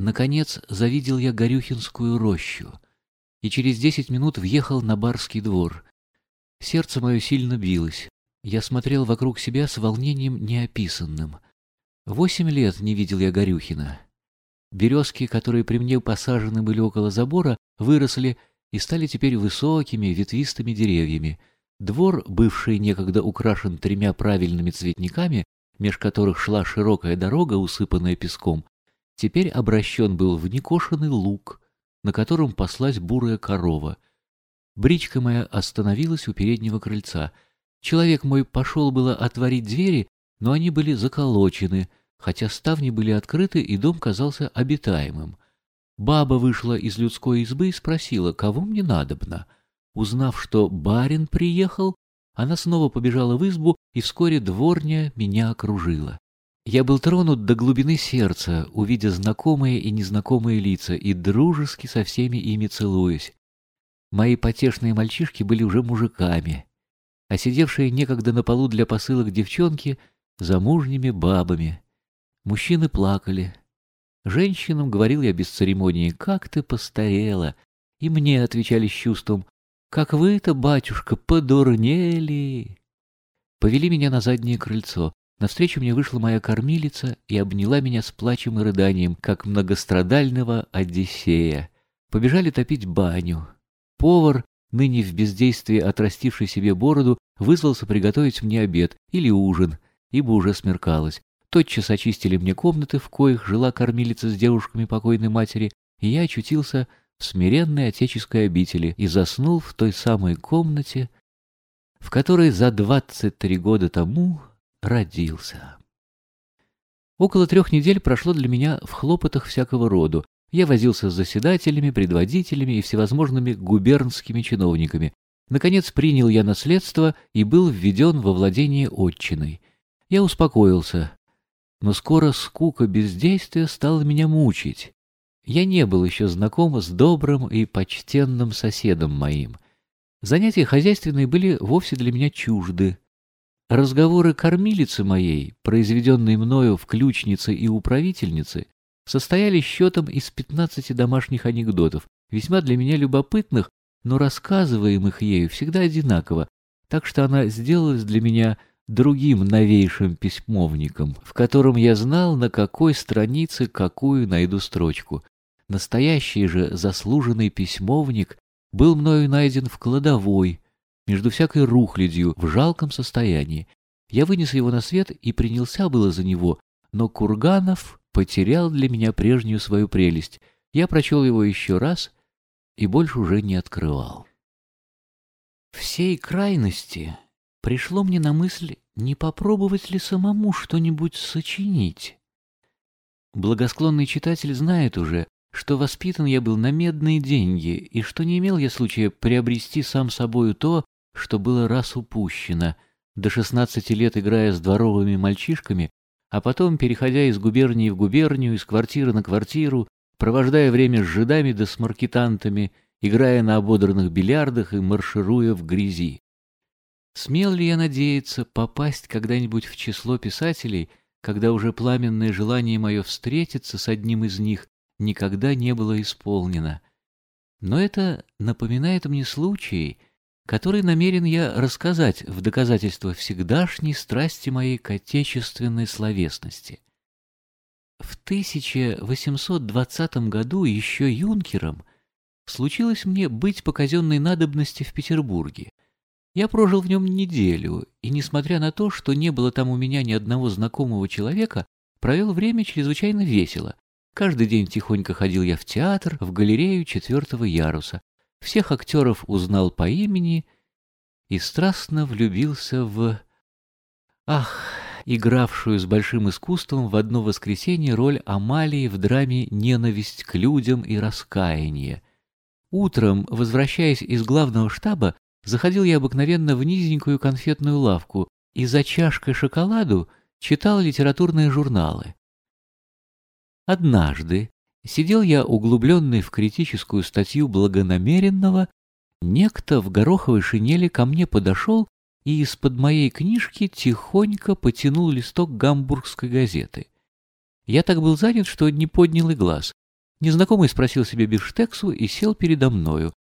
Наконец завидел я Горюхинскую рощу и через десять минут въехал на барский двор. Сердце мое сильно билось. Я смотрел вокруг себя с волнением неописанным. Восемь лет не видел я Горюхина. Березки, которые при мне посажены были около забора, выросли и стали теперь высокими ветвистыми деревьями. Двор, бывший некогда украшен тремя правильными цветниками, меж которых шла широкая дорога, усыпанная песком, теперь обращен был в некошенный луг, на котором паслась бурая корова. Бричка моя остановилась у переднего крыльца. Человек мой пошел было отворить двери, но они были заколочены, хотя ставни были открыты, и дом казался обитаемым. Баба вышла из людской избы и спросила, кого мне надобно. Узнав, что барин приехал, она снова побежала в избу, и вскоре дворня меня окружила. Я был тронут до глубины сердца, увидя знакомые и незнакомые лица, и дружески со всеми ими целуясь. Мои потешные мальчишки были уже мужиками, а сидевшие некогда на полу для посылок девчонки — замужними бабами. Мужчины плакали. Женщинам говорил я без церемонии, «Как ты постарела!» И мне отвечали с чувством, «Как вы-то, батюшка, подурнели!» Повели меня на заднее крыльцо. Навстречу мне вышла моя кормилица и обняла меня с плачем и рыданием, как многострадального Одиссея. Побежали топить баню. Повар, ныне в бездействии отрастивший себе бороду, вызвался приготовить мне обед или ужин, ибо уже смеркалось. Тотчас очистили мне комнаты, в коих жила кормилица с девушками покойной матери, и я очутился в смиренной отеческой обители и заснул в той самой комнате, в которой за двадцать три года тому родился. Около трех недель прошло для меня в хлопотах всякого роду. Я возился с заседателями, предводителями и всевозможными губернскими чиновниками. Наконец принял я наследство и был введен во владение отчиной. Я успокоился, но скоро скука бездействия стала меня мучить. Я не был еще знаком с добрым и почтенным соседом моим. Занятия хозяйственные были вовсе для меня чужды. Разговоры кормилицы моей, произведенные мною в ключнице и управительнице, состояли счетом из пятнадцати домашних анекдотов, весьма для меня любопытных, но рассказываемых ею всегда одинаково, так что она сделалась для меня другим новейшим письмовником, в котором я знал, на какой странице какую найду строчку. Настоящий же заслуженный письмовник был мною найден в кладовой, между всякой рухлядью, в жалком состоянии. Я вынес его на свет и принялся было за него, но Курганов потерял для меня прежнюю свою прелесть. Я прочел его еще раз и больше уже не открывал. Всей крайности пришло мне на мысль, не попробовать ли самому что-нибудь сочинить. Благосклонный читатель знает уже, что воспитан я был на медные деньги и что не имел я случая приобрести сам собою то, что было раз упущено, до шестнадцати лет играя с дворовыми мальчишками, а потом, переходя из губернии в губернию, из квартиры на квартиру, провождая время с жидами да с маркетантами, играя на ободранных бильярдах и маршируя в грязи. Смел ли я надеяться попасть когда-нибудь в число писателей, когда уже пламенное желание мое встретиться с одним из них никогда не было исполнено? Но это напоминает мне случай, который намерен я рассказать в доказательство всегдашней страсти моей к отечественной словесности. В 1820 году еще юнкером случилось мне быть по казенной надобности в Петербурге. Я прожил в нем неделю, и, несмотря на то, что не было там у меня ни одного знакомого человека, провел время чрезвычайно весело. Каждый день тихонько ходил я в театр, в галерею четвертого яруса, всех актеров узнал по имени и страстно влюбился в... Ах, игравшую с большим искусством в одно воскресенье роль Амалии в драме «Ненависть к людям и раскаяние». Утром, возвращаясь из главного штаба, заходил я обыкновенно в низенькую конфетную лавку и за чашкой шоколаду читал литературные журналы. Однажды, Сидел я углубленный в критическую статью благонамеренного, некто в гороховой шинели ко мне подошел и из-под моей книжки тихонько потянул листок гамбургской газеты. Я так был занят, что не поднял и глаз. Незнакомый спросил себе бифштексу и сел передо мною.